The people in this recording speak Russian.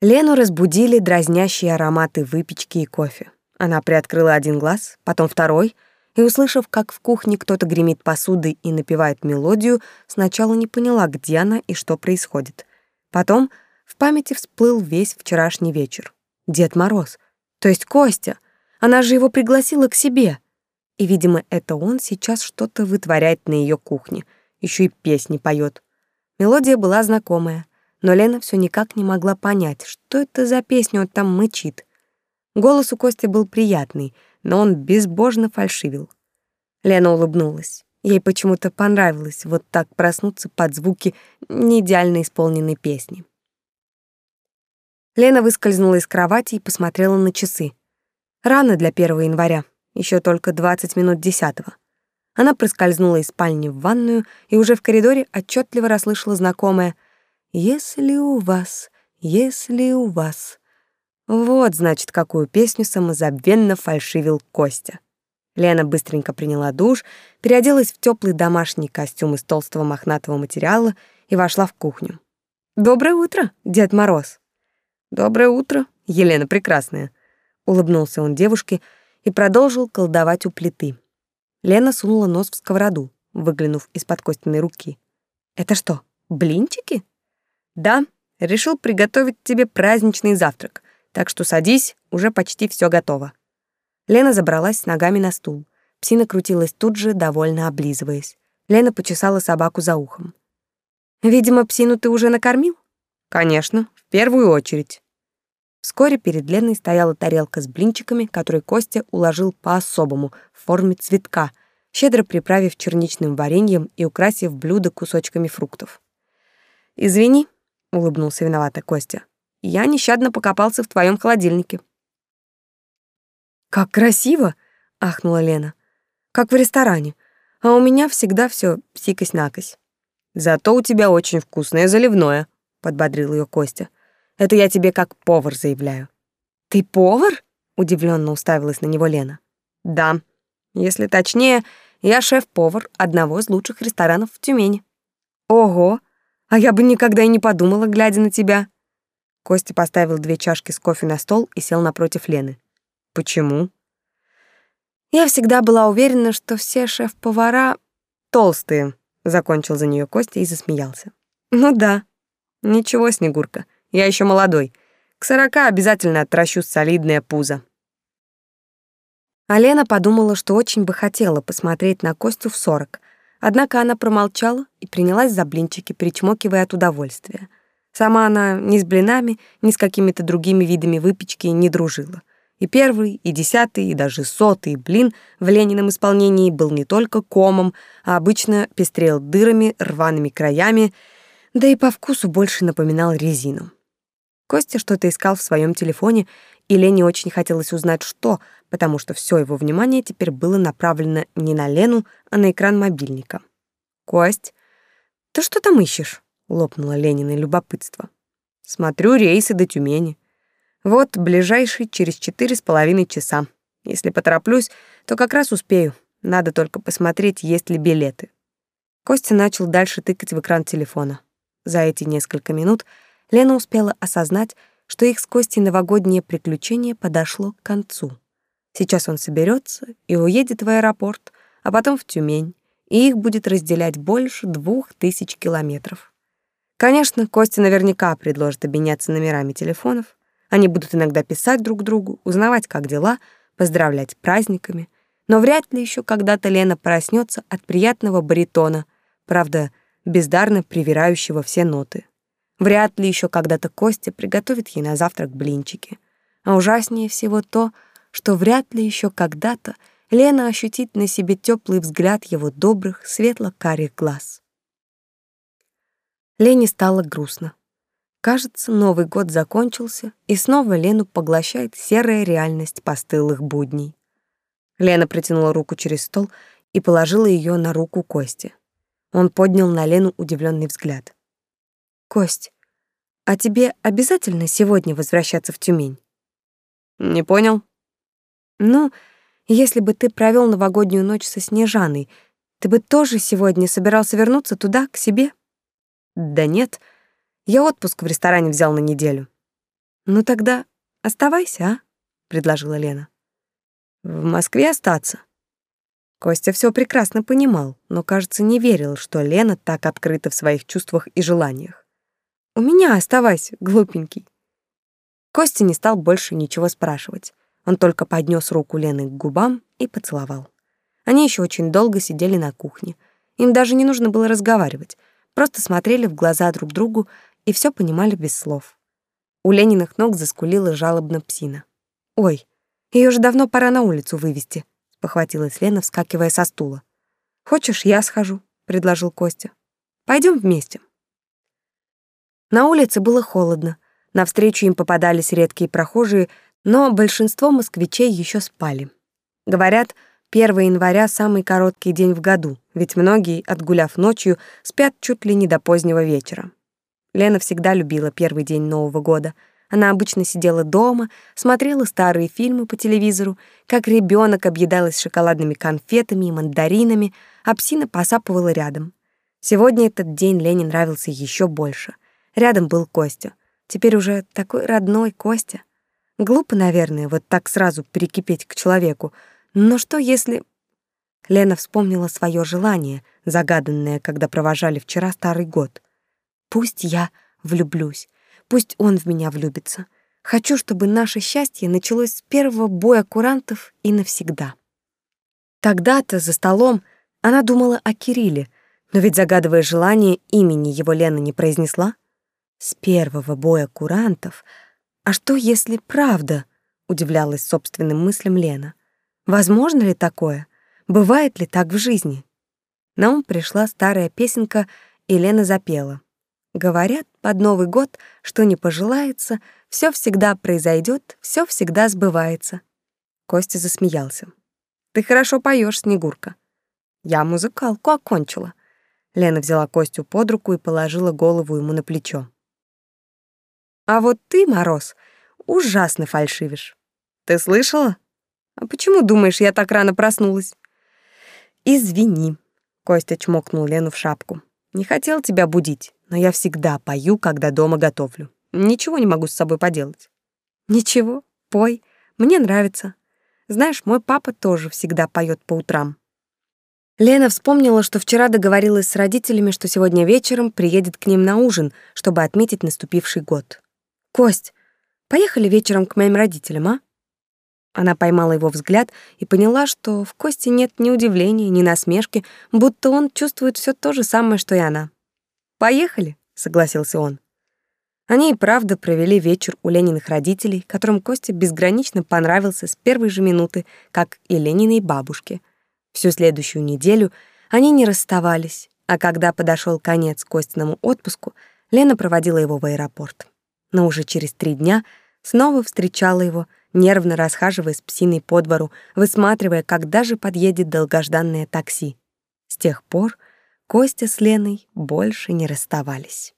Лену разбудили дразнящие ароматы выпечки и кофе. Она приоткрыла один глаз, потом второй, и, услышав, как в кухне кто-то гремит посудой и напевает мелодию, сначала не поняла, где она и что происходит. Потом в памяти всплыл весь вчерашний вечер. Дед Мороз, то есть Костя. Она же его пригласила к себе. И, видимо, это он сейчас что-то вытворяет на ее кухне, еще и песни поет. Мелодия была знакомая но Лена все никак не могла понять, что это за песню он там мычит. Голос у Кости был приятный, но он безбожно фальшивил. Лена улыбнулась. Ей почему-то понравилось вот так проснуться под звуки неидеально исполненной песни. Лена выскользнула из кровати и посмотрела на часы. Рано для 1 января, еще только 20 минут десятого. Она проскользнула из спальни в ванную и уже в коридоре отчетливо расслышала знакомое — если у вас, если у вас. Вот, значит, какую песню самозабвенно фальшивил Костя. Лена быстренько приняла душ, переоделась в теплый домашний костюм из толстого мохнатого материала и вошла в кухню. «Доброе утро, Дед Мороз!» «Доброе утро, Елена Прекрасная!» Улыбнулся он девушке и продолжил колдовать у плиты. Лена сунула нос в сковороду, выглянув из-под Костиной руки. «Это что, блинчики?» Да, решил приготовить тебе праздничный завтрак. Так что садись, уже почти все готово. Лена забралась с ногами на стул. Псина крутилась тут же, довольно облизываясь. Лена почесала собаку за ухом. Видимо, псину ты уже накормил? Конечно, в первую очередь. Вскоре перед Леной стояла тарелка с блинчиками, которые Костя уложил по-особому, в форме цветка, щедро приправив черничным вареньем и украсив блюдо кусочками фруктов. «Извини», — улыбнулся виновато Костя. «Я нещадно покопался в твоем холодильнике». «Как красиво!» — ахнула Лена. «Как в ресторане. А у меня всегда все псикось-накось». «Зато у тебя очень вкусное заливное», — подбодрил ее Костя. «Это я тебе как повар заявляю». «Ты повар?» — удивленно уставилась на него Лена. «Да. Если точнее, я шеф-повар одного из лучших ресторанов в Тюмени». «Ого!» А я бы никогда и не подумала, глядя на тебя. Костя поставил две чашки с кофе на стол и сел напротив Лены. Почему? Я всегда была уверена, что все шеф-повара толстые, закончил за нее Костя и засмеялся. Ну да. Ничего, Снегурка, я еще молодой. К сорока обязательно отращу солидное пузо. А Лена подумала, что очень бы хотела посмотреть на Костю в сорок, Однако она промолчала и принялась за блинчики, причмокивая от удовольствия. Сама она ни с блинами, ни с какими-то другими видами выпечки не дружила. И первый, и десятый, и даже сотый блин в Ленином исполнении был не только комом, а обычно пестрел дырами, рваными краями, да и по вкусу больше напоминал резину. Костя что-то искал в своем телефоне, и Лене очень хотелось узнать, что, потому что все его внимание теперь было направлено не на Лену, а на экран мобильника. «Кость, ты что там ищешь?» — лопнуло Ленина любопытство. «Смотрю рейсы до Тюмени. Вот ближайший через четыре с половиной часа. Если потороплюсь, то как раз успею. Надо только посмотреть, есть ли билеты». Костя начал дальше тыкать в экран телефона. За эти несколько минут Лена успела осознать, что их с Костей новогоднее приключение подошло к концу. Сейчас он соберется и уедет в аэропорт, а потом в Тюмень, и их будет разделять больше двух тысяч километров. Конечно, Костя наверняка предложит обменяться номерами телефонов. Они будут иногда писать друг другу, узнавать, как дела, поздравлять праздниками. Но вряд ли еще когда-то Лена проснется от приятного баритона, правда, бездарно привирающего все ноты. Вряд ли еще когда-то Костя приготовит ей на завтрак блинчики. А ужаснее всего то, что вряд ли еще когда-то Лена ощутит на себе теплый взгляд его добрых, светло-карих глаз. Лене стало грустно. Кажется, Новый год закончился, и снова Лену поглощает серая реальность постылых будней. Лена протянула руку через стол и положила ее на руку Кости. Он поднял на Лену удивленный взгляд. «Кость, а тебе обязательно сегодня возвращаться в Тюмень?» «Не понял», ну, если бы ты провел новогоднюю ночь со Снежаной, ты бы тоже сегодня собирался вернуться туда, к себе? Да нет. Я отпуск в ресторане взял на неделю. Ну тогда оставайся, а? предложила Лена. В Москве остаться. Костя все прекрасно понимал, но, кажется, не верил, что Лена так открыта в своих чувствах и желаниях. «У меня оставайся, глупенький». Костя не стал больше ничего спрашивать. Он только поднес руку Лены к губам и поцеловал. Они еще очень долго сидели на кухне. Им даже не нужно было разговаривать, просто смотрели в глаза друг другу и все понимали без слов. У Лениных ног заскулила жалобно псина. «Ой, ее же давно пора на улицу вывести», — похватилась Лена, вскакивая со стула. «Хочешь, я схожу?» — предложил Костя. Пойдем вместе». На улице было холодно. Навстречу им попадались редкие прохожие, но большинство москвичей еще спали. Говорят, 1 января — самый короткий день в году, ведь многие, отгуляв ночью, спят чуть ли не до позднего вечера. Лена всегда любила первый день Нового года. Она обычно сидела дома, смотрела старые фильмы по телевизору, как ребенок объедалась шоколадными конфетами и мандаринами, а псина посапывала рядом. Сегодня этот день Лене нравился еще больше. Рядом был Костя. Теперь уже такой родной Костя. Глупо, наверное, вот так сразу прикипеть к человеку. Но что если... Лена вспомнила свое желание, загаданное, когда провожали вчера старый год. Пусть я влюблюсь, пусть он в меня влюбится. Хочу, чтобы наше счастье началось с первого боя курантов и навсегда. Тогда-то за столом она думала о Кирилле, но ведь загадывая желание, имени его Лена не произнесла. С первого боя курантов. А что, если правда? Удивлялась собственным мыслям Лена. Возможно ли такое? Бывает ли так в жизни? На ум пришла старая песенка, и Лена запела. Говорят, под Новый год, что не пожелается, все всегда произойдет, все всегда сбывается. Костя засмеялся. Ты хорошо поешь, Снегурка. Я музыкалку окончила. Лена взяла Костю под руку и положила голову ему на плечо. А вот ты, Мороз, ужасно фальшивишь. Ты слышала? А почему думаешь, я так рано проснулась? Извини. Костя чмокнул Лену в шапку. Не хотел тебя будить но я всегда пою, когда дома готовлю. Ничего не могу с собой поделать. Ничего, пой, мне нравится. Знаешь, мой папа тоже всегда поет по утрам. Лена вспомнила, что вчера договорилась с родителями, что сегодня вечером приедет к ним на ужин, чтобы отметить наступивший год. «Кость, поехали вечером к моим родителям, а?» Она поймала его взгляд и поняла, что в Косте нет ни удивления, ни насмешки, будто он чувствует все то же самое, что и она. «Поехали», — согласился он. Они и правда провели вечер у Лениных родителей, которым Костя безгранично понравился с первой же минуты, как и Лениной бабушке. Всю следующую неделю они не расставались, а когда подошел конец Костиному отпуску, Лена проводила его в аэропорт. Но уже через три дня снова встречала его, нервно расхаживая с псиной по двору, высматривая, когда же подъедет долгожданное такси. С тех пор Костя с Леной больше не расставались.